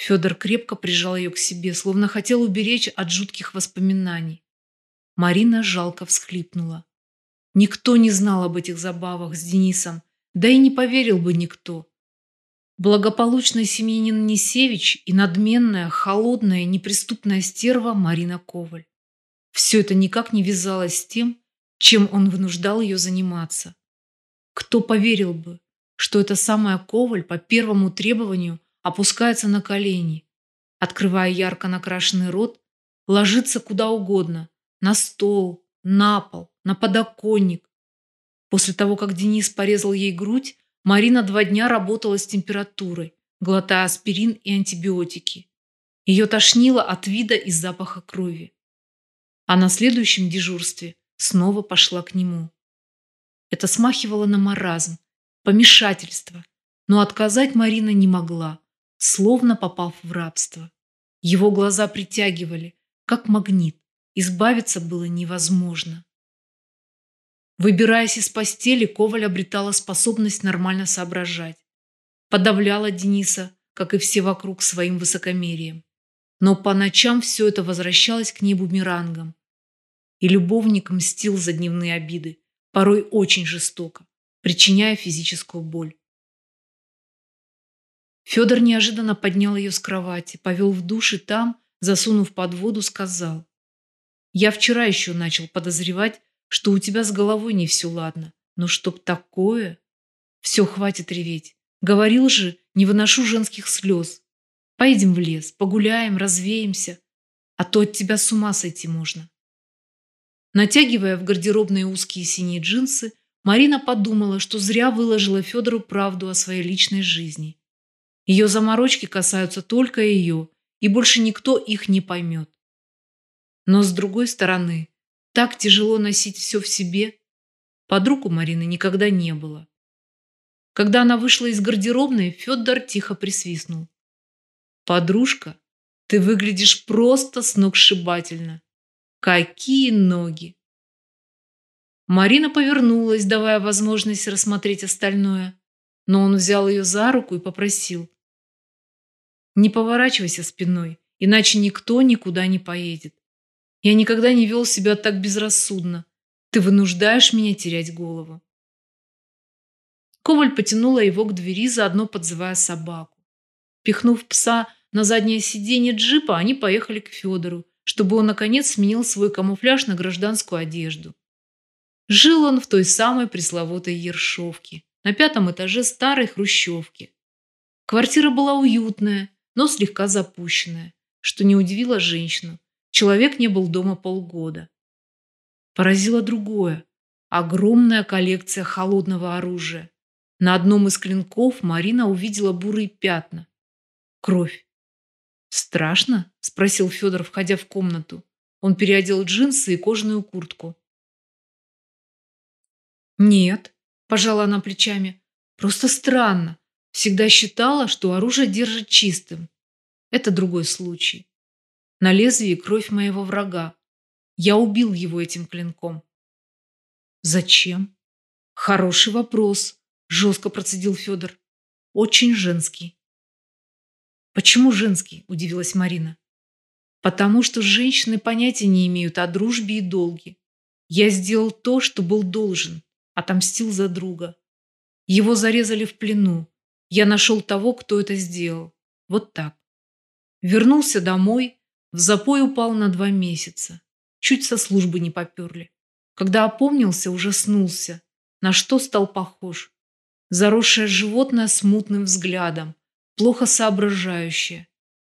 Федор крепко прижал ее к себе, словно хотел уберечь от жутких воспоминаний. Марина жалко всхлипнула. Никто не знал об этих забавах с Денисом, да и не поверил бы никто. Благополучный семьянин Несевич и надменная, холодная, неприступная стерва Марина Коваль. Все это никак не вязалось с тем, чем он вынуждал ее заниматься. Кто поверил бы, что эта самая Коваль по первому требованию опускается на колени, открывая ярко накрашенный рот, ложится куда угодно, на стол, на пол, на подоконник. После того, как Денис порезал ей грудь, Марина два дня работала с температурой, глотая аспирин и антибиотики. Ее тошнило от вида и запаха крови. А на следующем дежурстве снова пошла к нему. Это смахивало на маразм, помешательство, но отказать Марина не могла, словно попав в рабство. Его глаза притягивали, как магнит, избавиться было невозможно. Выбираясь из постели, Коваль обретала способность нормально соображать. Подавляла Дениса, как и все вокруг, своим высокомерием. Но по ночам все это возвращалось к небу мирангом. И любовник мстил за дневные обиды, порой очень жестоко, причиняя физическую боль. Федор неожиданно поднял ее с кровати, повел в душ и там, засунув под воду, сказал. «Я вчера еще начал подозревать, что у тебя с головой не все ладно. Но чтоб такое... Все, хватит реветь. Говорил же, не выношу женских слез. Поедем в лес, погуляем, развеемся. А то от тебя с ума сойти можно. Натягивая в гардеробные узкие синие джинсы, Марина подумала, что зря выложила Федору правду о своей личной жизни. Ее заморочки касаются только ее, и больше никто их не поймет. Но с другой стороны, так тяжело носить все в себе. Подруг у Марины никогда не было. Когда она вышла из гардеробной, Федор тихо присвистнул. «Подружка, ты выглядишь просто сногсшибательно. Какие ноги!» Марина повернулась, давая возможность рассмотреть остальное, но он взял ее за руку и попросил. «Не поворачивайся спиной, иначе никто никуда не поедет. Я никогда не вел себя так безрассудно. Ты вынуждаешь меня терять голову. Коваль потянула его к двери, заодно подзывая собаку. Пихнув пса на заднее сиденье джипа, они поехали к Федору, чтобы он, наконец, сменил свой камуфляж на гражданскую одежду. Жил он в той самой пресловутой Ершовке, на пятом этаже старой хрущевки. Квартира была уютная, но слегка запущенная, что не удивило женщину, Человек не был дома полгода. Поразило другое. Огромная коллекция холодного оружия. На одном из клинков Марина увидела бурые пятна. Кровь. «Страшно?» – спросил Федор, входя в комнату. Он переодел джинсы и кожаную куртку. «Нет», – пожала она плечами. «Просто странно. Всегда считала, что оружие держит чистым. Это другой случай. На лезвии кровь моего врага. Я убил его этим клинком. Зачем? Хороший вопрос, жестко процедил Федор. Очень женский. Почему женский? Удивилась Марина. Потому что женщины понятия не имеют о дружбе и долге. Я сделал то, что был должен, отомстил за друга. Его зарезали в плену. Я нашел того, кто это сделал. Вот так. Вернулся домой, в запой упал на два месяца. Чуть со службы не поперли. Когда опомнился, ужаснулся. На что стал похож? Заросшее животное с мутным взглядом, плохо соображающее.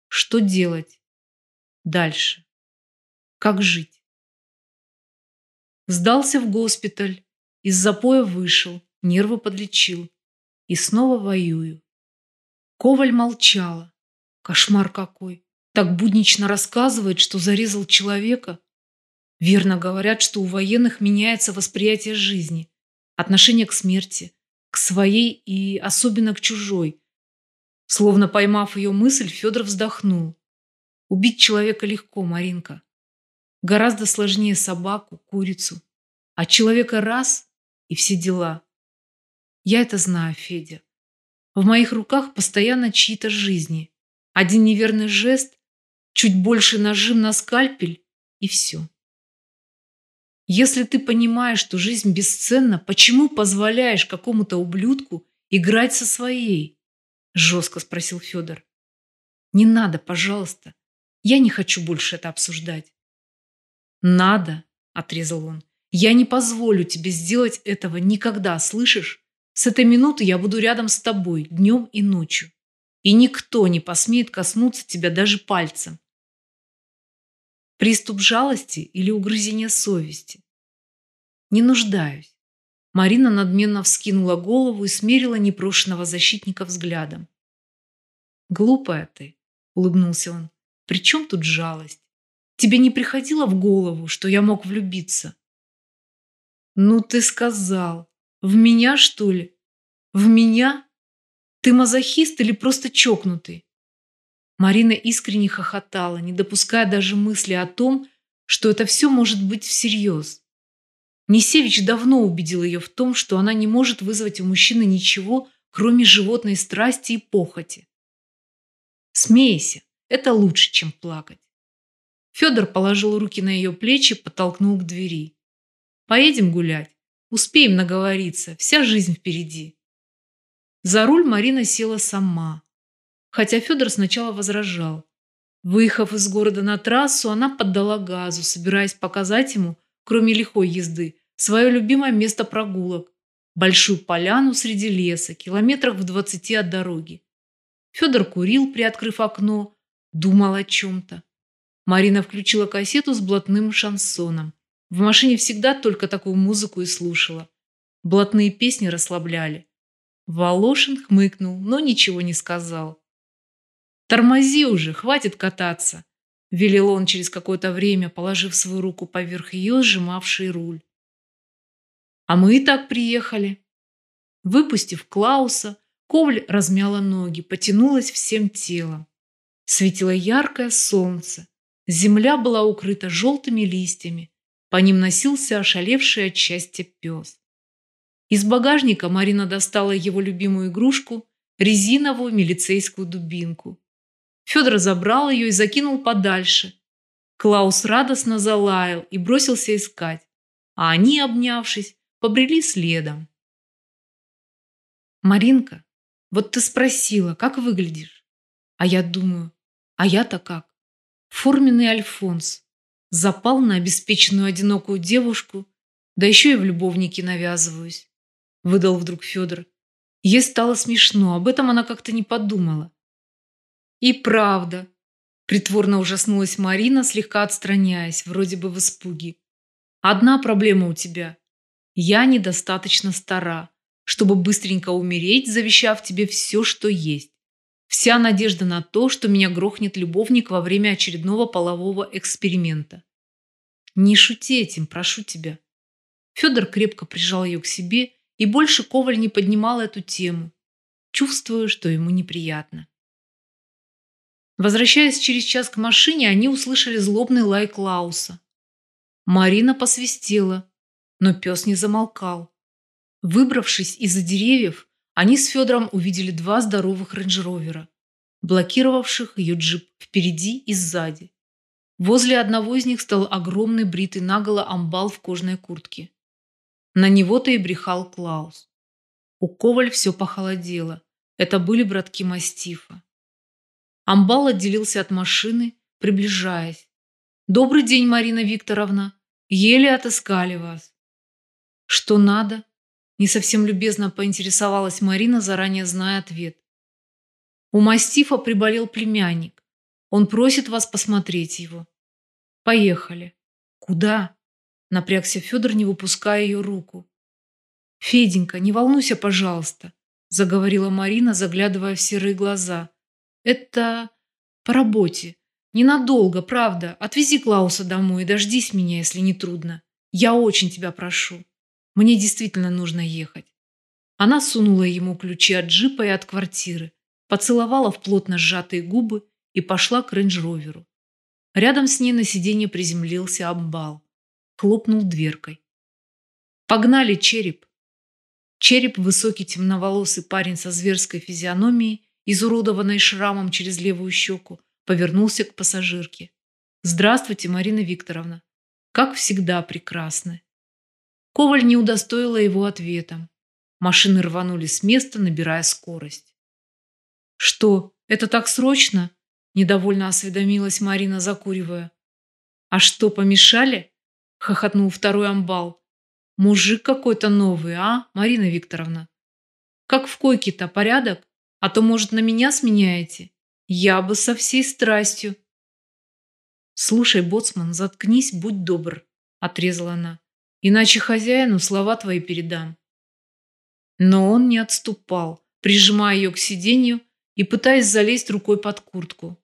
Что делать? Дальше. Как жить? Сдался в госпиталь. Из запоя вышел, нервы подлечил. И снова воюю. Коваль молчала. Кошмар какой. Так буднично рассказывает, что зарезал человека. Верно говорят, что у военных меняется восприятие жизни, отношение к смерти, к своей и особенно к чужой. Словно поймав ее мысль, Федор вздохнул. Убить человека легко, Маринка. Гораздо сложнее собаку, курицу. А человека раз и все дела. Я это знаю, Федя. В моих руках постоянно чьи-то жизни. Один неверный жест, чуть больше нажим на скальпель и все. Если ты понимаешь, что жизнь бесценна, почему позволяешь какому-то ублюдку играть со своей? Жестко спросил Федор. Не надо, пожалуйста. Я не хочу больше это обсуждать. Надо, отрезал он. Я не позволю тебе сделать этого никогда, слышишь? С этой минуты я буду рядом с тобой днем и ночью. И никто не посмеет коснуться тебя даже пальцем. Приступ жалости или угрызение совести? Не нуждаюсь. Марина надменно вскинула голову и смерила непрошенного защитника взглядом. «Глупая ты», — улыбнулся он. «При чем тут жалость? Тебе не приходило в голову, что я мог влюбиться?» «Ну ты сказал. В меня, что ли? В меня? Ты мазохист или просто чокнутый?» Марина искренне хохотала, не допуская даже мысли о том, что это все может быть всерьез. Несевич давно убедил ее в том, что она не может вызвать у мужчины ничего, кроме животной страсти и похоти. Смейся, это лучше, чем плакать. Федор положил руки на ее плечи, подтолкнул к двери. Поедем гулять. Успеем наговориться, вся жизнь впереди. За руль Марина села сама, хотя Федор сначала возражал. Выехав из города на трассу, она поддала газу, собираясь показать ему, кроме лихой езды, свое любимое место прогулок – большую поляну среди леса, километрах в двадцати от дороги. Федор курил, приоткрыв окно, думал о чем-то. Марина включила кассету с блатным шансоном. В машине всегда только такую музыку и слушала. Блатные песни расслабляли. Волошин хмыкнул, но ничего не сказал. «Тормози уже, хватит кататься», – велел он через какое-то время, положив свою руку поверх ее, сжимавшей руль. «А мы и так приехали». Выпустив Клауса, Ковль размяла ноги, потянулась всем телом. Светило яркое солнце. Земля была укрыта желтыми листьями. По ним носился ошалевший от счастья пес. Из багажника Марина достала его любимую игрушку – резиновую милицейскую дубинку. Федор забрал ее и закинул подальше. Клаус радостно залаял и бросился искать, а они, обнявшись, побрели следом. «Маринка, вот ты спросила, как выглядишь?» А я думаю, а я-то как? Форменный Альфонс. Запал на обеспеченную одинокую девушку, да еще и в любовнике навязываюсь. Выдал вдруг Федор. Ей стало смешно, об этом она как-то не подумала. И правда. Притворно ужаснулась Марина, слегка отстраняясь, вроде бы в испуге. Одна проблема у тебя. Я недостаточно стара, чтобы быстренько умереть, завещав тебе все, что есть. Вся надежда на то, что меня грохнет любовник во время очередного полового эксперимента. Не шути этим, прошу тебя. Федор крепко прижал ее к себе, и больше Коваль не поднимал эту тему, чувствуя, что ему неприятно. Возвращаясь через час к машине, они услышали злобный лай Клауса. Марина посвистела, но пес не замолкал. Выбравшись из-за деревьев, они с Федором увидели два здоровых рейндж-ровера, блокировавших ее джип впереди и сзади. Возле одного из них стал огромный бритый наголо амбал в кожаной куртке. На него-то и брехал Клаус. У Коваль все похолодело. Это были братки Мастифа. Амбал отделился от машины, приближаясь. «Добрый день, Марина Викторовна. Еле отыскали вас». «Что надо?» Не совсем любезно поинтересовалась Марина, заранее зная ответ. «У мастифа приболел племянник. Он просит вас посмотреть его». «Поехали». «Куда?» Напрягся Федор, не выпуская ее руку. «Феденька, не волнуйся, пожалуйста», заговорила Марина, заглядывая в серые глаза. Это по работе. Ненадолго, правда. Отвези Клауса домой и дождись меня, если не трудно. Я очень тебя прошу. Мне действительно нужно ехать. Она сунула ему ключи от джипа и от квартиры, поцеловала в плотно сжатые губы и пошла к рейндж-роверу. Рядом с ней на сиденье приземлился амбал. Хлопнул дверкой. «Погнали, череп!» Череп, высокий темноволосый парень со зверской физиономией, изуродованной шрамом через левую щеку, повернулся к пассажирке. «Здравствуйте, Марина Викторовна. Как всегда прекрасны». Коваль не удостоила его ответом. Машины рванули с места, набирая скорость. «Что, это так срочно?» – недовольно осведомилась Марина, закуривая. «А что, помешали?» – хохотнул второй амбал. «Мужик какой-то новый, а, Марина Викторовна? Как в койке-то, порядок? А то, может, на меня сменяете? Я бы со всей страстью». «Слушай, боцман, заткнись, будь добр», – отрезала она. «Иначе хозяину слова твои передам». Но он не отступал, прижимая ее к сиденью и пытаясь залезть рукой под куртку.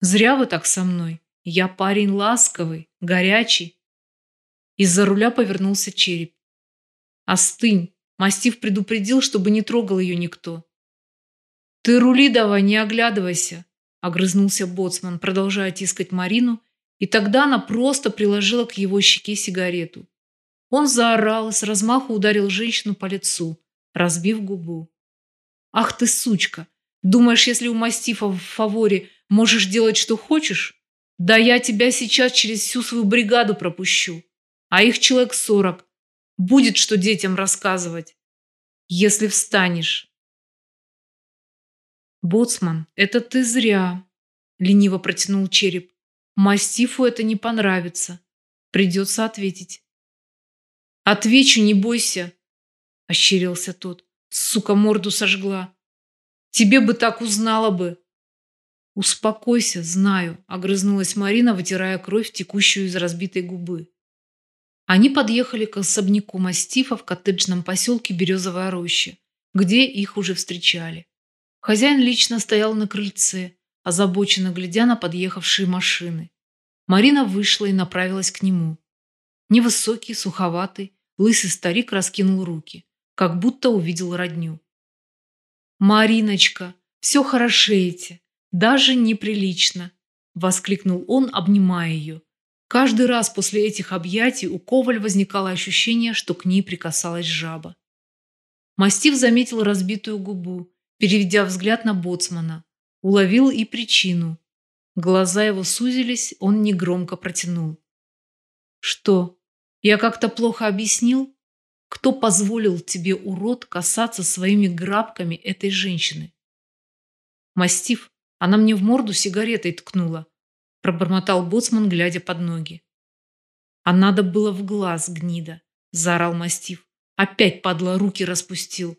«Зря вы так со мной. Я парень ласковый, горячий. Из-за руля повернулся череп. Остынь. Мастив предупредил, чтобы не трогал ее никто. Ты рули давай, не оглядывайся, огрызнулся боцман, продолжая тискать Марину, и тогда она просто приложила к его щеке сигарету. Он заорал и с размаху ударил женщину по лицу, разбив губу. «Ах ты, сучка! Думаешь, если у мастифа в фаворе можешь делать, что хочешь? Да я тебя сейчас через всю свою бригаду пропущу. А их человек сорок. Будет что детям рассказывать. Если встанешь. Боцман, это ты зря. Лениво протянул череп. Мастифу это не понравится. Придется ответить. Отвечу, не бойся. Ощерился тот. Сука, морду сожгла. Тебе бы так узнала бы. «Успокойся, знаю», – огрызнулась Марина, вытирая кровь, текущую из разбитой губы. Они подъехали к особняку мастифа в коттеджном поселке Березовая роща, где их уже встречали. Хозяин лично стоял на крыльце, озабоченно глядя на подъехавшие машины. Марина вышла и направилась к нему. Невысокий, суховатый, лысый старик раскинул руки, как будто увидел родню. «Мариночка, все хорошеете!» Даже неприлично, воскликнул он, обнимая ее. Каждый раз после этих объятий у Коваль возникало ощущение, что к ней прикасалась жаба. Мастив заметил разбитую губу, переведя взгляд на боцмана. Уловил и причину. Глаза его сузились, он негромко протянул. «Что, я как-то плохо объяснил? Кто позволил тебе, урод, касаться своими грабками этой женщины?» Мастив, она мне в морду сигаретой ткнула. Пробормотал боцман, глядя под ноги. А надо было в глаз, гнида, заорал мастив. Опять падла руки распустил.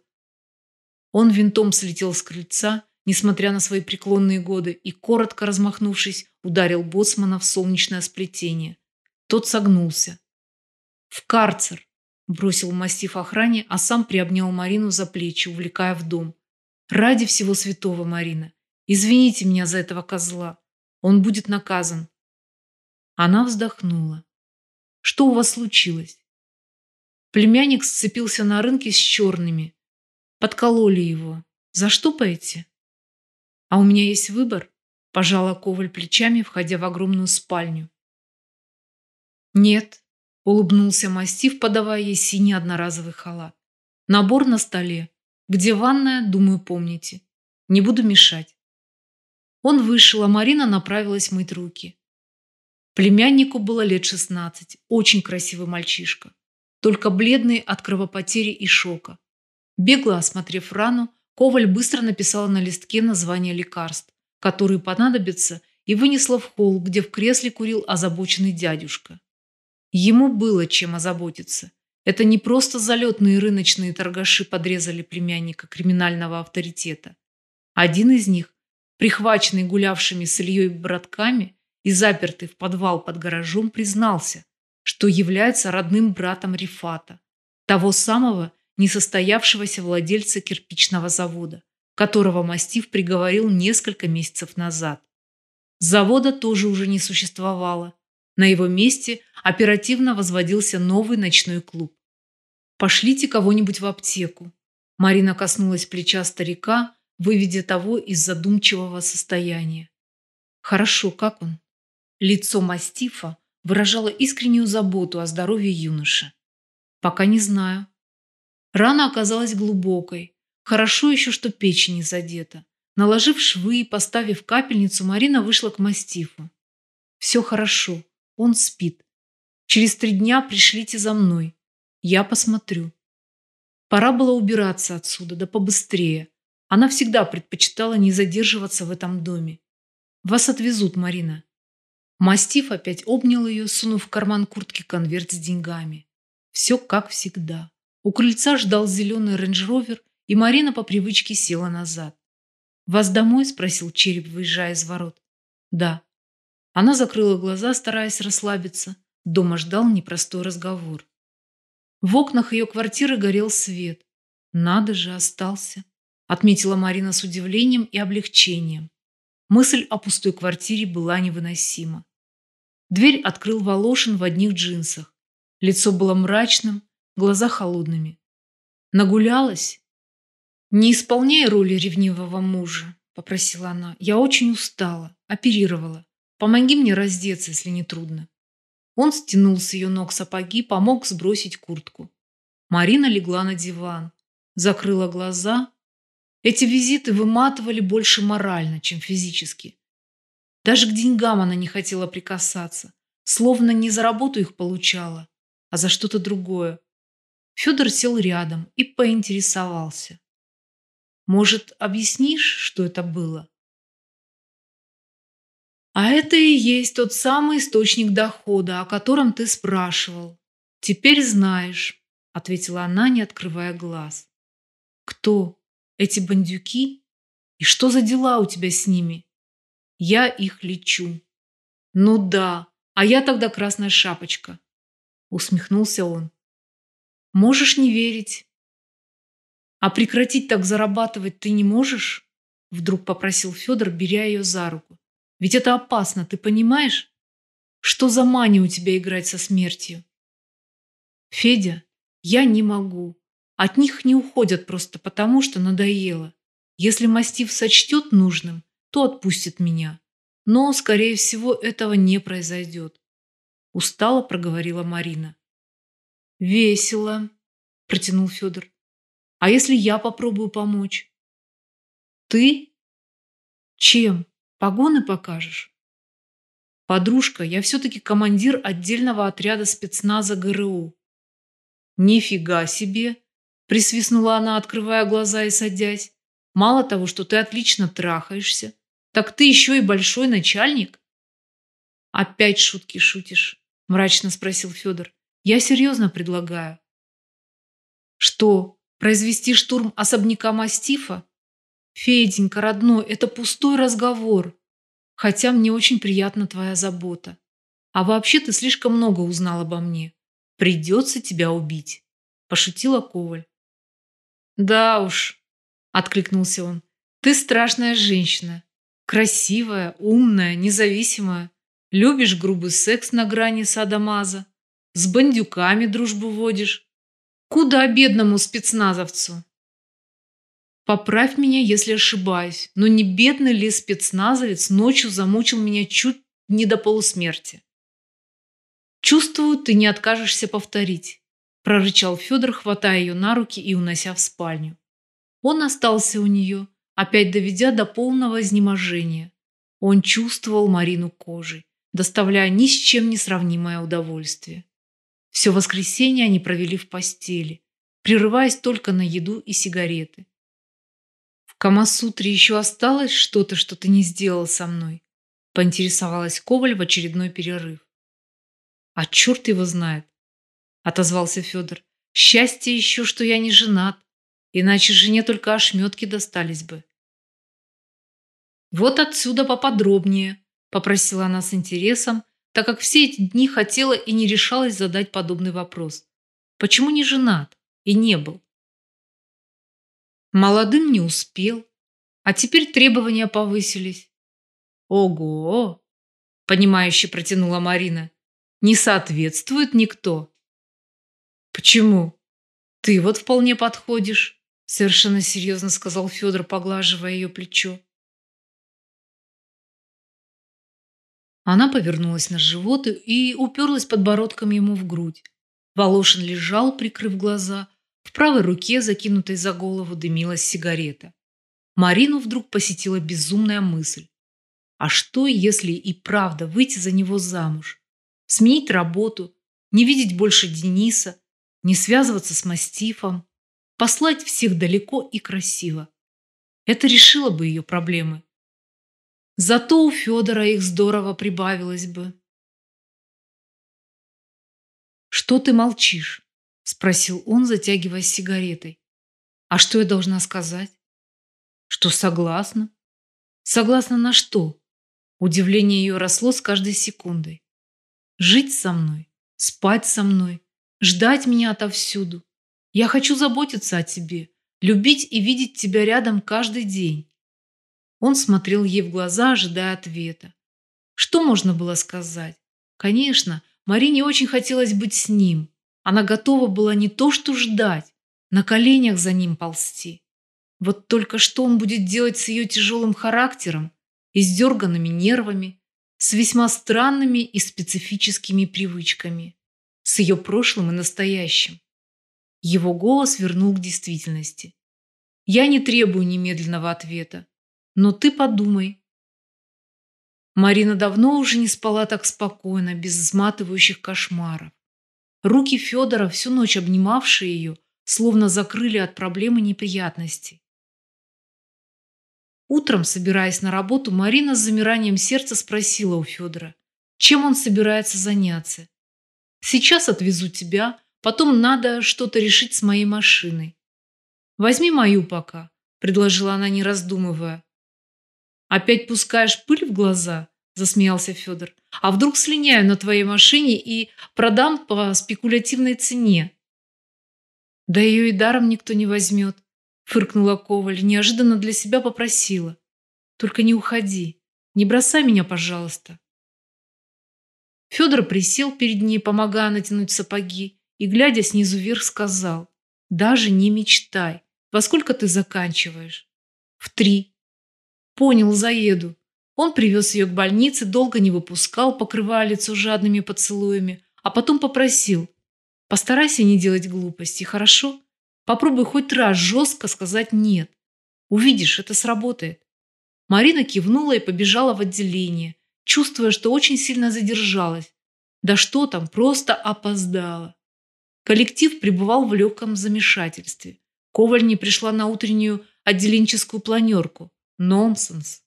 Он винтом слетел с крыльца, несмотря на свои преклонные годы, и, коротко размахнувшись, ударил боцмана в солнечное сплетение. Тот согнулся. «В карцер!» – бросил мастив охране, а сам приобнял Марину за плечи, увлекая в дом. «Ради всего святого, Марина! Извините меня за этого козла. Он будет наказан. Она вздохнула. Что у вас случилось? Племянник сцепился на рынке с черными. Подкололи его. Заштопаете? А у меня есть выбор? Пожала Коваль плечами, входя в огромную спальню. Нет, улыбнулся мастив, подавая ей синий одноразовый халат. Набор на столе. Где ванная, думаю, помните. Не буду мешать. Он вышел, а Марина направилась мыть руки. Племяннику было лет 16, очень красивый мальчишка, только бледный от кровопотери и шока. Бегло осмотрев рану, Коваль быстро написала на листке название лекарств, которые понадобятся, и вынесла в холл, где в кресле курил озабоченный дядюшка. Ему было чем озаботиться. Это не просто залетные рыночные торгаши подрезали племянника криминального авторитета. Один из них прихваченный гулявшими с Ильей братками и запертый в подвал под гаражом, признался, что является родным братом Рифата, того самого несостоявшегося владельца кирпичного завода, которого Мастив приговорил несколько месяцев назад. Завода тоже уже не существовало. На его месте оперативно возводился новый ночной клуб. «Пошлите кого-нибудь в аптеку». Марина коснулась плеча старика, выведя того из задумчивого состояния. Хорошо, как он? Лицо мастифа выражало искреннюю заботу о здоровье юноши. Пока не знаю. Рана оказалась глубокой. Хорошо еще, что печень не задета. Наложив швы и поставив капельницу, Марина вышла к мастифу. Все хорошо, он спит. Через три дня пришлите за мной. Я посмотрю. Пора было убираться отсюда, да побыстрее. Она всегда предпочитала не задерживаться в этом доме. Вас отвезут, Марина. Мастиф опять обнял ее, сунув в карман куртки конверт с деньгами. Все как всегда. У крыльца ждал зеленый Range Rover, и Марина по привычке села назад. «Вас домой?» – спросил Череп, выезжая из ворот. «Да». Она закрыла глаза, стараясь расслабиться. Дома ждал непростой разговор. В окнах ее квартиры горел свет. «Надо же, остался», – отметила Марина с удивлением и облегчением. Мысль о пустой квартире была невыносима. Дверь открыл Волошин в одних джинсах. Лицо было мрачным, глаза холодными. «Нагулялась?» «Не исполняй роли ревнивого мужа», – попросила она. «Я очень устала, оперировала. Помоги мне раздеться, если не трудно». Он стянул с ее ног сапоги, помог сбросить куртку. Марина легла на диван, закрыла глаза. Эти визиты выматывали больше морально, чем физически. Даже к деньгам она не хотела прикасаться, словно не за работу их получала, а за что-то другое. Федор сел рядом и поинтересовался. Может, объяснишь, что это было? А это и есть тот самый источник дохода, о котором ты спрашивал. Теперь знаешь, ответила она, не открывая глаз. Кто? Эти бандюки? И что за дела у тебя с ними? Я их лечу. Ну да, а я тогда красная шапочка. Усмехнулся он. Можешь не верить, «А прекратить так зарабатывать ты не можешь?» Вдруг попросил Федор, беря ее за руку. «Ведь это опасно, ты понимаешь? Что за мания у тебя играть со смертью?» «Федя, я не могу. От них не уходят просто потому, что надоело. Если мастив сочтет нужным, то отпустит меня. Но, скорее всего, этого не произойдет. Устало проговорила Марина. Весело, протянул Федор. А если я попробую помочь? Ты? Чем? Погоны покажешь? Подружка, я все-таки командир отдельного отряда спецназа ГРУ. Нифига себе! Присвистнула она, открывая глаза и садясь. Мало того, что ты отлично трахаешься, так ты еще и большой начальник. Опять шутки шутишь? Мрачно спросил Федор. Я серьезно предлагаю. Что, Произвести штурм особняка Мастифа? Феденька, родной, это пустой разговор. Хотя мне очень приятна твоя забота. А вообще ты слишком много узнал обо мне. Придется тебя убить. Пошутила Коваль. Да уж, откликнулся он. Ты страшная женщина. Красивая, умная, независимая. Любишь грубый секс на грани садомаза. С бандюками дружбу водишь. Куда бедному спецназовцу? Поправь меня, если ошибаюсь, но не бедный ли спецназовец ночью замучил меня чуть не до полусмерти? Чувствую, ты не откажешься повторить, прорычал Федор, хватая ее на руки и унося в спальню. Он остался у нее, опять доведя до полного изнеможения. Он чувствовал Марину кожей, доставляя ни с чем не сравнимое удовольствие. Все воскресенье они провели в постели, прерываясь только на еду и сигареты. «В Камасутре еще осталось что-то, что ты не сделал со мной?» – поинтересовалась Коваль в очередной перерыв. «А черт его знает!» – отозвался Федор. «Счастье еще, что я не женат, иначе жене только ошметки достались бы». «Вот отсюда поподробнее», – попросила она с интересом, так как все эти дни хотела и не решалась задать подобный вопрос. Почему не женат и не был? Молодым не успел, а теперь требования повысились. Ого! Понимающе протянула Марина. Не соответствует никто. Почему? Ты вот вполне подходишь, совершенно серьезно сказал Федор, поглаживая ее плечо. Она повернулась на живот и уперлась подбородком ему в грудь. Волошин лежал, прикрыв глаза. В правой руке, закинутой за голову, дымилась сигарета. Марину вдруг посетила безумная мысль. А что, если и правда выйти за него замуж? Сменить работу, не видеть больше Дениса, не связываться с мастифом, послать всех далеко и красиво. Это решило бы ее проблемы. Зато у Федора их здорово прибавилось бы. «Что ты молчишь?» – спросил он, затягиваясь сигаретой. «А что я должна сказать?» «Что согласна?» «Согласна на что?» Удивление ее росло с каждой секундой. «Жить со мной, спать со мной, ждать меня отовсюду. Я хочу заботиться о тебе, любить и видеть тебя рядом каждый день». Он смотрел ей в глаза, ожидая ответа. Что можно было сказать? Конечно, Марине очень хотелось быть с ним. Она готова была не то что ждать, на коленях за ним ползти. Вот только что он будет делать с ее тяжелым характером, издерганными нервами, с весьма странными и специфическими привычками, с ее прошлым и настоящим. Его голос вернул к действительности. «Я не требую немедленного ответа, но ты подумай, Марина давно уже не спала так спокойно, без изматывающих кошмаров. Руки Федора, всю ночь обнимавшие ее, словно закрыли от проблемы неприятностей. Утром, собираясь на работу, Марина с замиранием сердца спросила у Федора, чем он собирается заняться. «Сейчас отвезу тебя, потом надо что-то решить с моей машиной». «Возьми мою пока», – предложила она, не раздумывая. «Опять пускаешь пыль в глаза?» – засмеялся Федор. «А вдруг слиняю на твоей машине и продам по спекулятивной цене?» «Да ее и даром никто не возьмет», – фыркнула Коваль, неожиданно для себя попросила. «Только не уходи, не бросай меня, пожалуйста». Федор присел перед ней, помогая натянуть сапоги, и, глядя снизу вверх, сказал, «Даже не мечтай. Во сколько ты заканчиваешь?» «В три». Понял, заеду. Он привез ее к больнице, долго не выпускал, покрывая лицо жадными поцелуями, а потом попросил. Постарайся не делать глупостей, хорошо? Попробуй хоть раз жестко сказать «нет». Увидишь, это сработает. Марина кивнула и побежала в отделение, чувствуя, что очень сильно задержалась. Да что там, просто опоздала. Коллектив пребывал в легком замешательстве. Коваль не пришла на утреннюю отделенческую планерку. Нонсенс.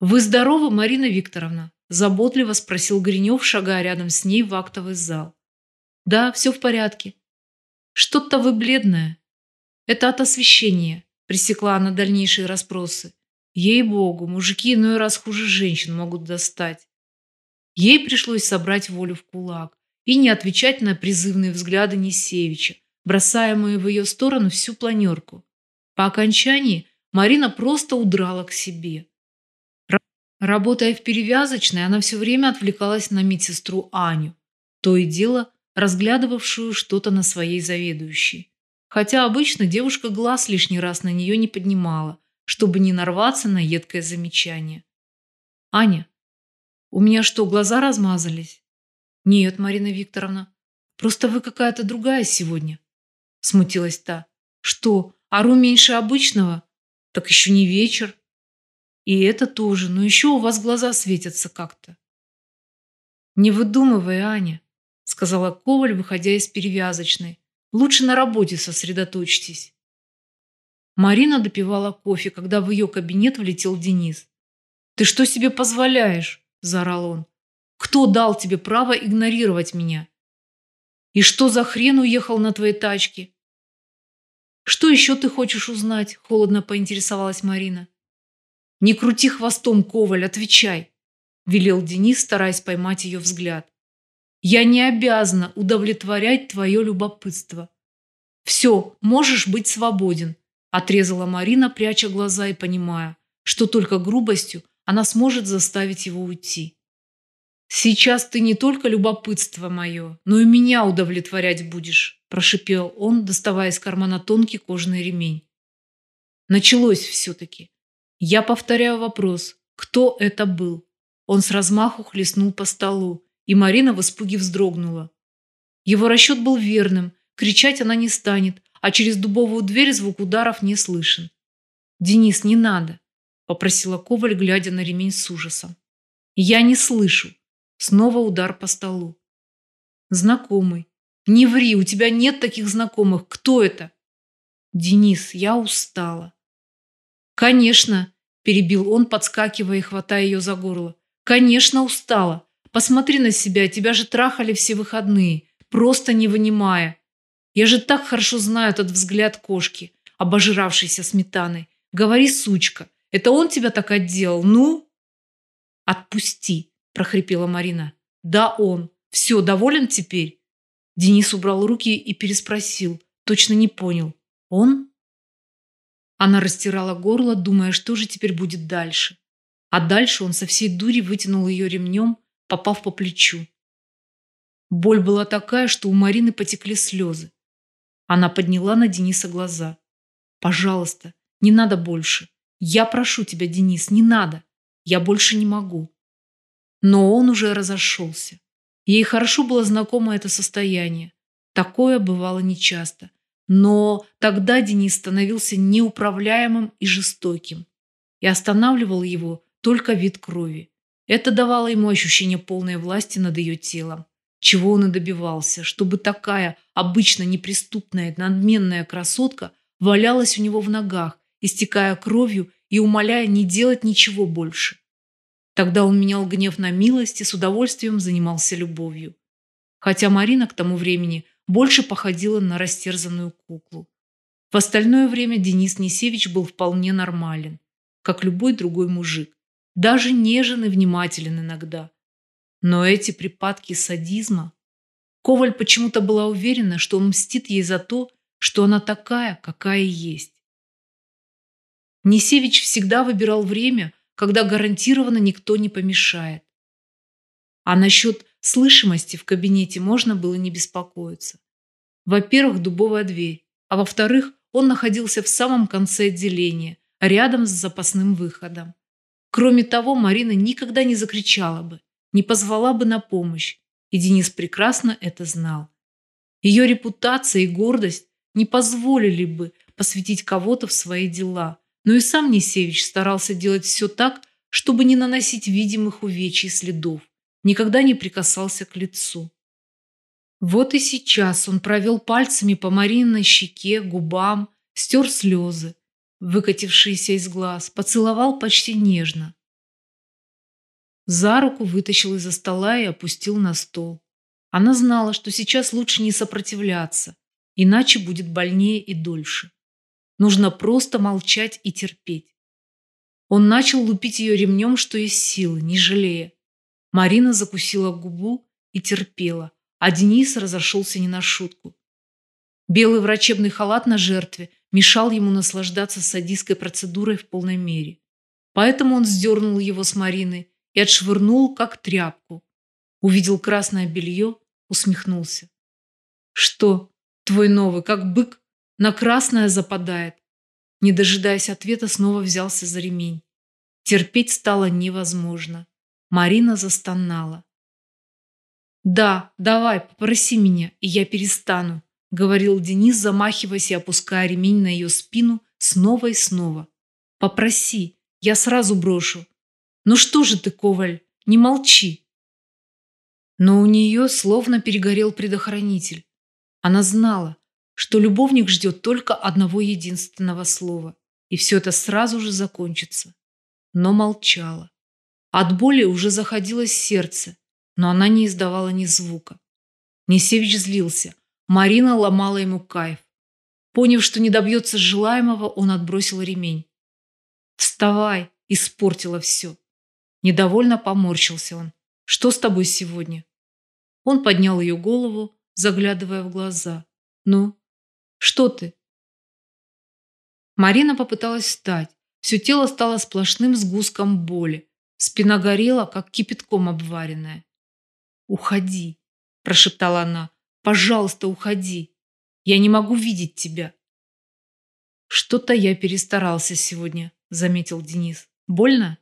«Вы здоровы, Марина Викторовна?» – заботливо спросил Гринев, шагая рядом с ней в актовый зал. «Да, все в порядке». «Что-то вы бледная». «Это от освещения», – пресекла она дальнейшие расспросы. «Ей-богу, мужики иной раз хуже женщин могут достать». Ей пришлось собрать волю в кулак и не отвечать на призывные взгляды Несевича, бросаемые в ее сторону всю планерку. По окончании Марина просто удрала к себе. Работая в перевязочной, она все время отвлекалась на медсестру Аню, то и дело разглядывавшую что-то на своей заведующей. Хотя обычно девушка глаз лишний раз на нее не поднимала, чтобы не нарваться на едкое замечание. «Аня, у меня что, глаза размазались?» «Нет, Марина Викторовна, просто вы какая-то другая сегодня», – смутилась та. «Что, ору меньше обычного?» Так еще не вечер. И это тоже, но еще у вас глаза светятся как-то. Не выдумывай, Аня, сказала Коваль, выходя из перевязочной. Лучше на работе сосредоточьтесь. Марина допивала кофе, когда в ее кабинет влетел Денис. «Ты что себе позволяешь?» – заорал он. «Кто дал тебе право игнорировать меня? И что за хрен уехал на твоей тачке? «Что еще ты хочешь узнать?» – холодно поинтересовалась Марина. «Не крути хвостом, Коваль, отвечай!» – велел Денис, стараясь поймать ее взгляд. «Я не обязана удовлетворять твое любопытство». «Все, можешь быть свободен», – отрезала Марина, пряча глаза и понимая, что только грубостью она сможет заставить его уйти. «Сейчас ты не только любопытство мое, но и меня удовлетворять будешь», – прошипел он, доставая из кармана тонкий кожаный ремень. Началось все-таки. Я повторяю вопрос, кто это был? Он с размаху хлестнул по столу, и Марина в испуге вздрогнула. Его расчет был верным, кричать она не станет, а через дубовую дверь звук ударов не слышен. «Денис, не надо», – попросила Коваль, глядя на ремень с ужасом. «Я не слышу». Снова удар по столу. «Знакомый. Не ври, у тебя нет таких знакомых. Кто это?» «Денис, я устала». «Конечно», – перебил он, подскакивая и хватая ее за горло. «Конечно, устала. Посмотри на себя, тебя же трахали все выходные, просто не вынимая. Я же так хорошо знаю этот взгляд кошки, обожравшейся сметаной. Говори, сучка, это он тебя так отделал, ну?» «Отпусти», – прохрипела Марина. «Да, он. Все, доволен теперь?» Денис убрал руки и переспросил. Точно не понял. «Он?» Она растирала горло, думая, что же теперь будет дальше. А дальше он со всей дури вытянул ее ремнем, попав по плечу. Боль была такая, что у Марины потекли слезы. Она подняла на Дениса глаза. «Пожалуйста, не надо больше. Я прошу тебя, Денис, не надо. Я больше не могу». Но он уже разошелся. Ей хорошо было знакомо это состояние. Такое бывало нечасто. Но тогда Денис становился неуправляемым и жестоким. И останавливал его только вид крови. Это давало ему ощущение полной власти над ее телом. Чего он и добивался, чтобы такая обычно неприступная, надменная красотка валялась у него в ногах, истекая кровью и умоляя не делать ничего больше. Тогда он менял гнев на милость и с удовольствием занимался любовью. Хотя Марина к тому времени больше походила на растерзанную куклу. В остальное время Денис Несевич был вполне нормален, как любой другой мужик даже нежен и внимателен иногда. Но эти припадки садизма... Коваль почему-то была уверена, что он мстит ей за то, что она такая, какая есть. Несевич всегда выбирал время, когда гарантированно никто не помешает. А насчет слышимости в кабинете можно было не беспокоиться. Во-первых, дубовая дверь, а во-вторых, он находился в самом конце отделения, рядом с запасным выходом. Кроме того, Марина никогда не закричала бы, не позвала бы на помощь, и Денис прекрасно это знал. Ее репутация и гордость не позволили бы посвятить кого-то в свои дела, но и сам Несевич старался делать все так, чтобы не наносить видимых увечий следов, никогда не прикасался к лицу. Вот и сейчас он провел пальцами по Мариной щеке, губам, стер слезы, выкатившийся из глаз, поцеловал почти нежно. За руку вытащил из-за стола и опустил на стол. Она знала, что сейчас лучше не сопротивляться, иначе будет больнее и дольше. Нужно просто молчать и терпеть. Он начал лупить ее ремнем, что есть силы, не жалея. Марина закусила губу и терпела, а Денис разошелся не на шутку. Белый врачебный халат на жертве мешал ему наслаждаться садистской процедурой в полной мере. Поэтому он сдернул его с Марины и отшвырнул, как тряпку. Увидел красное белье, усмехнулся. «Что, твой новый, как бык, на красное западает?» Не дожидаясь ответа, снова взялся за ремень. Терпеть стало невозможно. Марина застонала. «Да, давай, попроси меня, и я перестану», – говорил Денис, замахиваясь и опуская ремень на ее спину снова и снова. «Попроси, я сразу брошу. Ну что же ты, Коваль, не молчи!» Но у нее словно перегорел предохранитель. Она знала, что любовник ждет только одного единственного слова, и все это сразу же закончится. Но молчала. От боли уже заходилось сердце, но она не издавала ни звука. Несевич злился, Марина ломала ему кайф. Поняв, что не добьется желаемого, он отбросил ремень. «Вставай!» – испортила все. Недовольно поморщился он. «Что с тобой сегодня?» Он поднял ее голову, заглядывая в глаза. «Ну, что ты?» Марина попыталась встать. Все тело стало сплошным сгустком боли. Спина горела, как кипятком обваренная. «Уходи!» – прошептала она. Пожалуйста, уходи. Я не могу видеть тебя. Что-то я перестарался сегодня, заметил Денис. Больно?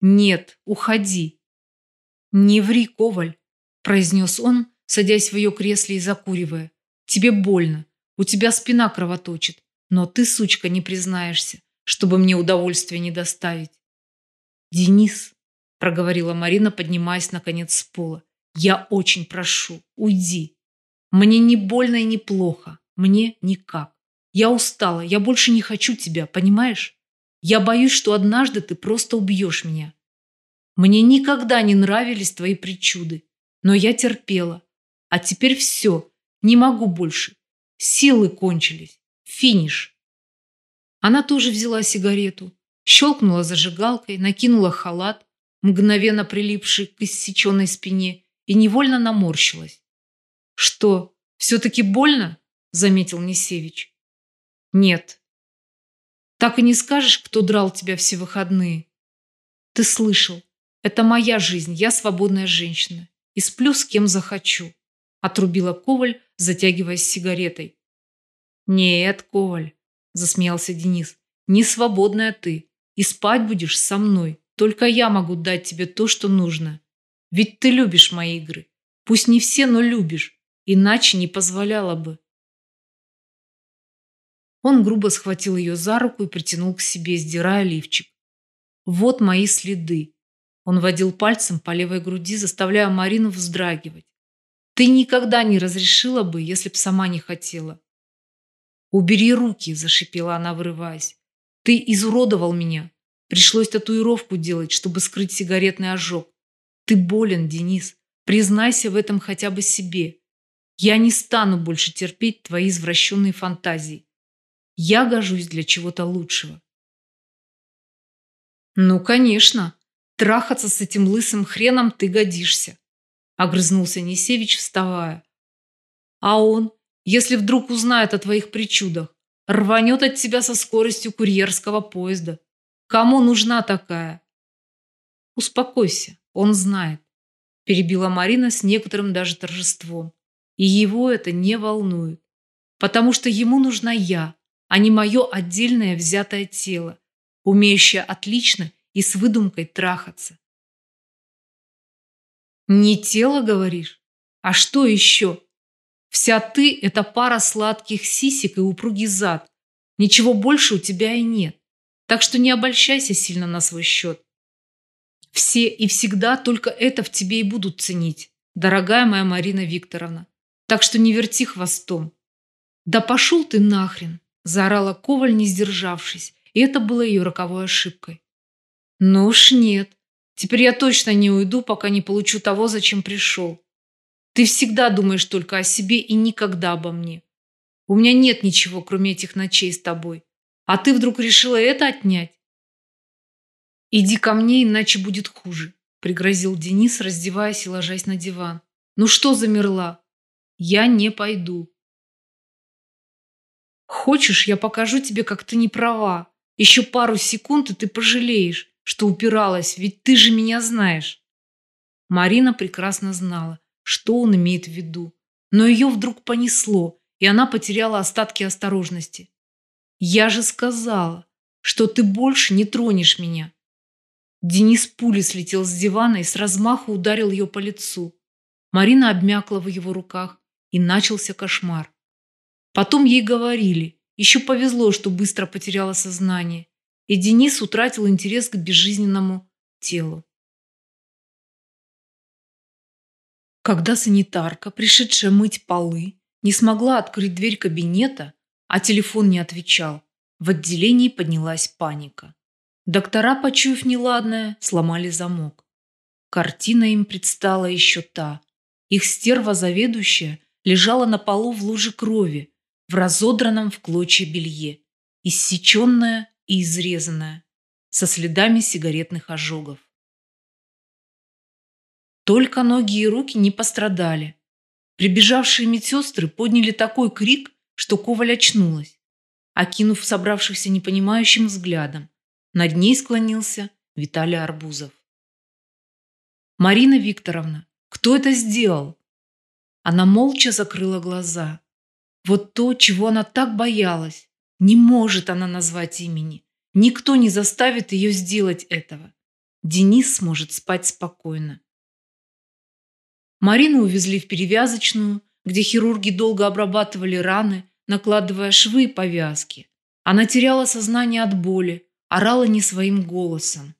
Нет, уходи. Не ври, Коваль, произнес он, садясь в ее кресле и закуривая. Тебе больно. У тебя спина кровоточит. Но ты, сучка, не признаешься. чтобы мне удовольствие не доставить. «Денис», – проговорила Марина, поднимаясь наконец с пола, – «я очень прошу, уйди. Мне не больно и не плохо, мне никак. Я устала, я больше не хочу тебя, понимаешь? Я боюсь, что однажды ты просто убьешь меня. Мне никогда не нравились твои причуды, но я терпела. А теперь все, не могу больше. Силы кончились. Финиш. Она тоже взяла сигарету, щелкнула зажигалкой, накинула халат, мгновенно прилипший к иссеченной спине, и невольно наморщилась. «Что, все-таки больно?» – заметил Несевич. «Нет». «Так и не скажешь, кто драл тебя все выходные?» «Ты слышал. Это моя жизнь, я свободная женщина. И сплю с кем захочу», – отрубила Коваль, затягиваясь сигаретой. «Нет, Коваль», – засмеялся Денис, – «не свободная ты. И спать будешь со мной. Только я могу дать тебе то, что нужно. Ведь ты любишь мои игры. Пусть не все, но любишь. Иначе не позволяла бы». Он грубо схватил ее за руку и притянул к себе, сдирая лифчик. «Вот мои следы. Он водил пальцем по левой груди, заставляя Марину вздрагивать. «Ты никогда не разрешила бы, если б сама не хотела». «Убери руки!» – зашипела она, вырываясь. «Ты изуродовал меня. Пришлось татуировку делать, чтобы скрыть сигаретный ожог. Ты болен, Денис. Признайся в этом хотя бы себе. Я не стану больше терпеть твои извращенные фантазии. Я гожусь для чего-то лучшего». «Ну, конечно!» Трахаться с этим лысым хреном ты годишься. Огрызнулся Несевич, вставая. А он, если вдруг узнает о твоих причудах, рванет от тебя со скоростью курьерского поезда. Кому нужна такая? Успокойся, он знает. Перебила Марина с некоторым даже торжеством. И его это не волнует. Потому что ему нужна я, а не мое отдельное взятое тело, умеющее отлично и с выдумкой трахаться. Не тело, говоришь? А что еще? Вся ты – это пара сладких сисек и упругий зад. Ничего больше у тебя и нет. Так что не обольщайся сильно на свой счет. Все и всегда только это в тебе и будут ценить, дорогая моя Марина Викторовна. Так что не верти хвостом. Да пошел ты нахрен, заорала Коваль, не сдержавшись, и это было ее роковой ошибкой. Ну уж нет. Теперь я точно не уйду, пока не получу того, зачем пришел. Ты всегда думаешь только о себе и никогда обо мне. У меня нет ничего, кроме этих ночей с тобой. А ты вдруг решила это отнять? Иди ко мне, иначе будет хуже, пригрозил Денис, раздеваясь и ложась на диван. Ну что замерла? Я не пойду. Хочешь, я покажу тебе, как ты не права. Еще пару секунд, и ты пожалеешь что упиралась, ведь ты же меня знаешь. Марина прекрасно знала, что он имеет в виду, но ее вдруг понесло, и она потеряла остатки осторожности. «Я же сказала, что ты больше не тронешь меня». Денис пули слетел с дивана и с размаху ударил ее по лицу. Марина обмякла в его руках, и начался кошмар. Потом ей говорили, еще повезло, что быстро потеряла сознание, и Денис утратил интерес к безжизненному телу. Когда санитарка, пришедшая мыть полы, не смогла открыть дверь кабинета, а телефон не отвечал, в отделении поднялась паника. Доктора, почуяв неладное, сломали замок. Картина им предстала еще та. Их стерва-заведующая лежала на полу в луже крови, в разодранном в клочья белье, иссеченная и изрезанная, со следами сигаретных ожогов. Только ноги и руки не пострадали. Прибежавшие медсестры подняли такой крик, что Коваль очнулась. Окинув собравшихся непонимающим взглядом, над ней склонился Виталий Арбузов. «Марина Викторовна, кто это сделал?» Она молча закрыла глаза. Вот то, чего она так боялась, не может она назвать имени. Никто не заставит ее сделать этого. Денис сможет спать спокойно. Марину увезли в перевязочную, где хирурги долго обрабатывали раны, накладывая швы и повязки. Она теряла сознание от боли, орала не своим голосом.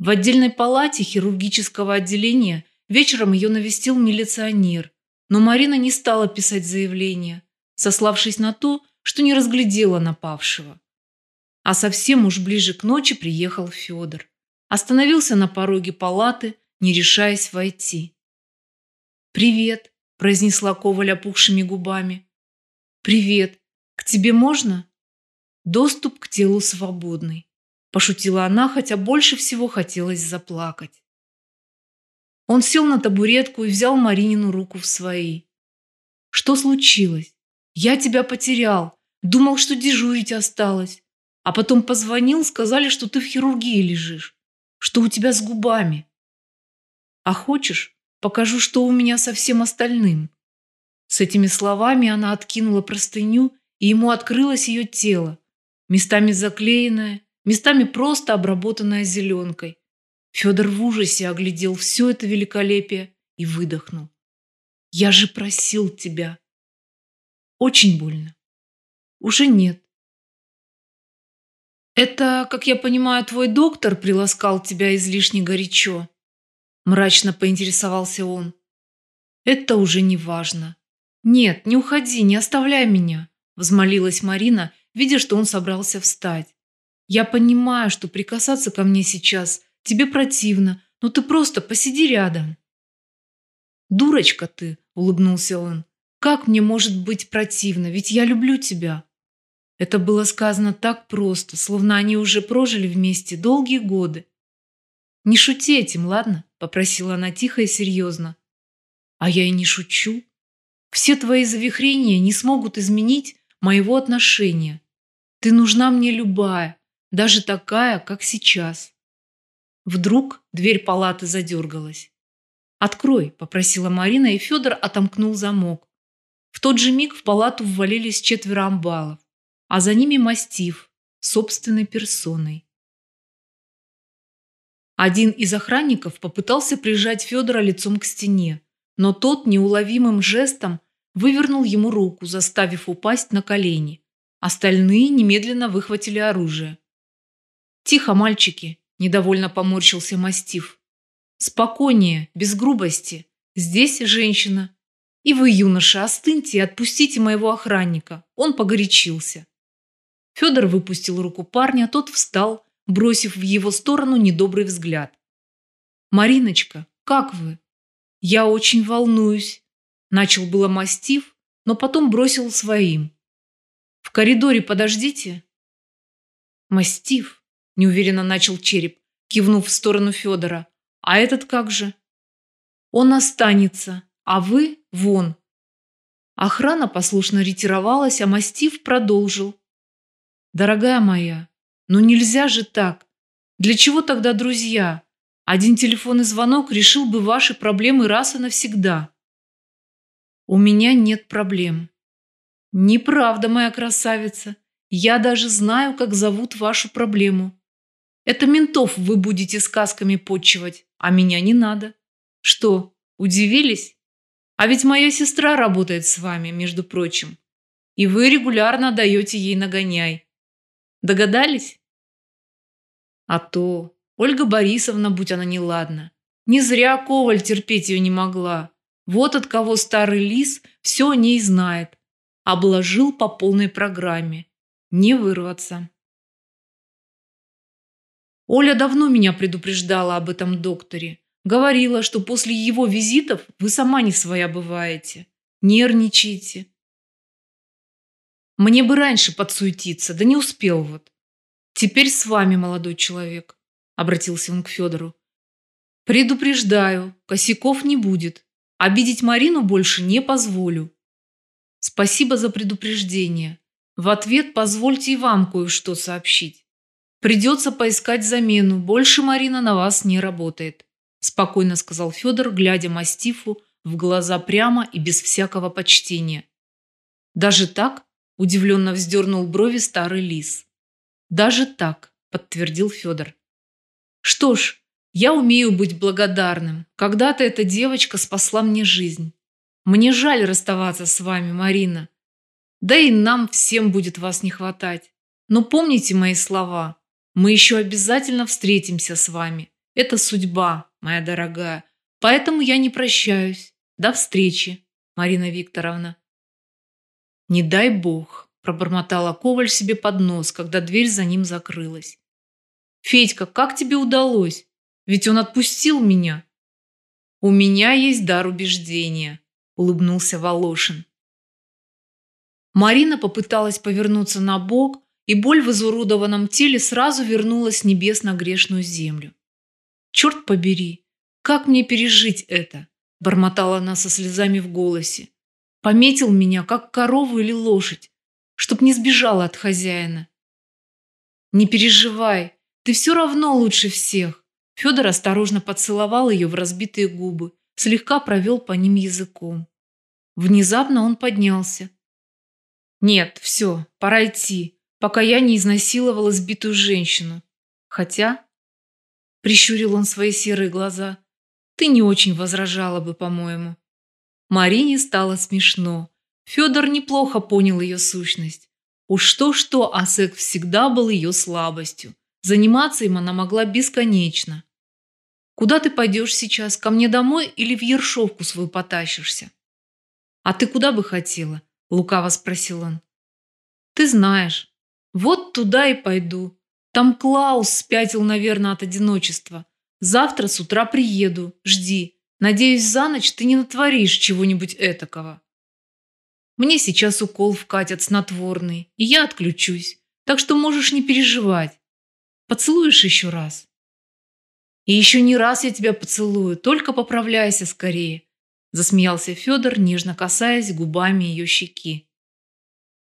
В отдельной палате хирургического отделения вечером ее навестил милиционер, но Марина не стала писать заявление, сославшись на то, что не разглядела напавшего. А совсем уж ближе к ночи приехал Федор. Остановился на пороге палаты, не решаясь войти. «Привет», – произнесла Коваль опухшими губами. «Привет. К тебе можно?» «Доступ к телу свободный», – пошутила она, хотя больше всего хотелось заплакать. Он сел на табуретку и взял Маринину руку в свои. «Что случилось? Я тебя потерял. Думал, что дежурить осталось. А потом позвонил, сказали, что ты в хирургии лежишь, что у тебя с губами. А хочешь, покажу, что у меня со всем остальным. С этими словами она откинула простыню, и ему открылось ее тело, местами заклеенное, местами просто обработанное зеленкой. Федор в ужасе оглядел все это великолепие и выдохнул. «Я же просил тебя!» «Очень больно». «Уже нет. «Это, как я понимаю, твой доктор приласкал тебя излишне горячо?» Мрачно поинтересовался он. «Это уже не важно». «Нет, не уходи, не оставляй меня», взмолилась Марина, видя, что он собрался встать. «Я понимаю, что прикасаться ко мне сейчас тебе противно, но ты просто посиди рядом». «Дурочка ты», — улыбнулся он. «Как мне может быть противно, ведь я люблю тебя». Это было сказано так просто, словно они уже прожили вместе долгие годы. «Не шути этим, ладно?» – попросила она тихо и серьезно. «А я и не шучу. Все твои завихрения не смогут изменить моего отношения. Ты нужна мне любая, даже такая, как сейчас». Вдруг дверь палаты задергалась. «Открой», – попросила Марина, и Федор отомкнул замок. В тот же миг в палату ввалились четверо амбалов а за ними мастиф собственной персоной. Один из охранников попытался прижать Федора лицом к стене, но тот неуловимым жестом вывернул ему руку, заставив упасть на колени. Остальные немедленно выхватили оружие. «Тихо, мальчики!» – недовольно поморщился мастиф. «Спокойнее, без грубости. Здесь женщина. И вы, юноша, остыньте и отпустите моего охранника. Он погорячился». Федор выпустил руку парня, тот встал, бросив в его сторону недобрый взгляд. «Мариночка, как вы?» «Я очень волнуюсь», – начал было мастив, но потом бросил своим. «В коридоре подождите». «Мастив», – неуверенно начал череп, кивнув в сторону Федора. «А этот как же?» «Он останется, а вы вон». Охрана послушно ретировалась, а мастив продолжил, Дорогая моя, ну нельзя же так. Для чего тогда друзья? Один телефонный звонок решил бы ваши проблемы раз и навсегда. У меня нет проблем. Неправда, моя красавица. Я даже знаю, как зовут вашу проблему. Это ментов вы будете сказками подчивать, а меня не надо. Что, удивились? А ведь моя сестра работает с вами, между прочим. И вы регулярно даете ей нагоняй. Догадались? А то Ольга Борисовна, будь она неладна. Не зря Коваль терпеть ее не могла. Вот от кого старый лис все о ней знает. Обложил по полной программе. Не вырваться. Оля давно меня предупреждала об этом докторе. Говорила, что после его визитов вы сама не своя бываете. Нервничаете, мне бы раньше подсуетиться, да не успел вот. Теперь с вами, молодой человек, обратился он к Федору. Предупреждаю, косяков не будет. Обидеть Марину больше не позволю. Спасибо за предупреждение. В ответ позвольте и вам кое-что сообщить. Придется поискать замену, больше Марина на вас не работает. Спокойно сказал Федор, глядя мастифу в глаза прямо и без всякого почтения. Даже так? Удивленно вздернул брови старый лис. «Даже так», – подтвердил Федор. «Что ж, я умею быть благодарным. Когда-то эта девочка спасла мне жизнь. Мне жаль расставаться с вами, Марина. Да и нам всем будет вас не хватать. Но помните мои слова. Мы еще обязательно встретимся с вами. Это судьба, моя дорогая. Поэтому я не прощаюсь. До встречи, Марина Викторовна. Не дай бог, пробормотала Коваль себе под нос, когда дверь за ним закрылась. Федька, как тебе удалось? Ведь он отпустил меня. У меня есть дар убеждения, улыбнулся Волошин. Марина попыталась повернуться на бок, и боль в изуродованном теле сразу вернулась с небес на грешную землю. «Черт побери! Как мне пережить это?» – бормотала она со слезами в голосе. «Пометил меня, как корову или лошадь, чтоб не сбежала от хозяина». «Не переживай, ты все равно лучше всех!» Федор осторожно поцеловал ее в разбитые губы, слегка провел по ним языком. Внезапно он поднялся. «Нет, все, пора идти пока я не изнасиловал избитую женщину. Хотя, прищурил он свои серые глаза, ты не очень возражала бы, по-моему. Марине стало смешно. Федор неплохо понял ее сущность. Уж что-что, а секс всегда был ее слабостью. Заниматься им она могла бесконечно. «Куда ты пойдешь сейчас? Ко мне домой или в Ершовку свою потащишься?» «А ты куда бы хотела?» – лукаво спросил он. «Ты знаешь, вот туда и пойду. Там Клаус спятил, наверное, от одиночества. Завтра с утра приеду. Жди. Надеюсь, за ночь ты не натворишь чего-нибудь этакого. Мне сейчас укол вкатят снотворный, и я отключусь. Так что можешь не переживать. Поцелуешь еще раз. И еще не раз я тебя поцелую, только поправляйся скорее. Засмеялся Федор, нежно касаясь губами ее щеки.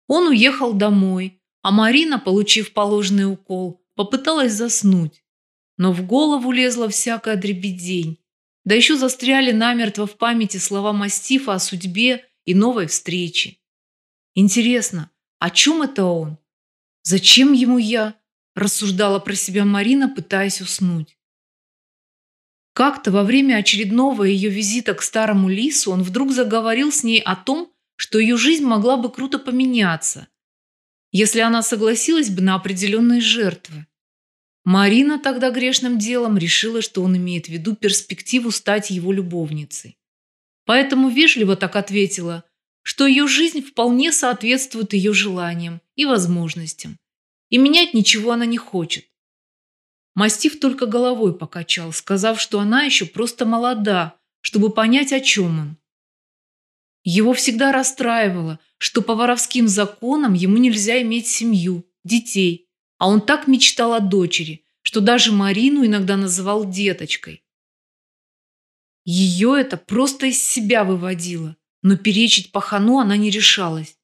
Он уехал домой, а Марина, получив положенный укол, попыталась заснуть. Но в голову лезла всякая дребедень. Да еще застряли намертво в памяти слова мастифа о судьбе и новой встрече. Интересно, о чем это он? Зачем ему я? Рассуждала про себя Марина, пытаясь уснуть. Как-то во время очередного ее визита к старому лису он вдруг заговорил с ней о том, что ее жизнь могла бы круто поменяться – если она согласилась бы на определенные жертвы. Марина тогда грешным делом решила, что он имеет в виду перспективу стать его любовницей. Поэтому вежливо так ответила, что ее жизнь вполне соответствует ее желаниям и возможностям, и менять ничего она не хочет. Мастив только головой покачал, сказав, что она еще просто молода, чтобы понять, о чем он. Его всегда расстраивало, что по воровским законам ему нельзя иметь семью, детей, а он так мечтал о дочери, что даже Марину иногда называл деточкой. Ее это просто из себя выводило, но перечить пахану она не решалась.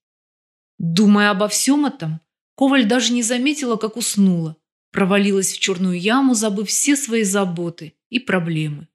Думая обо всем этом, Коваль даже не заметила, как уснула, провалилась в черную яму, забыв все свои заботы и проблемы.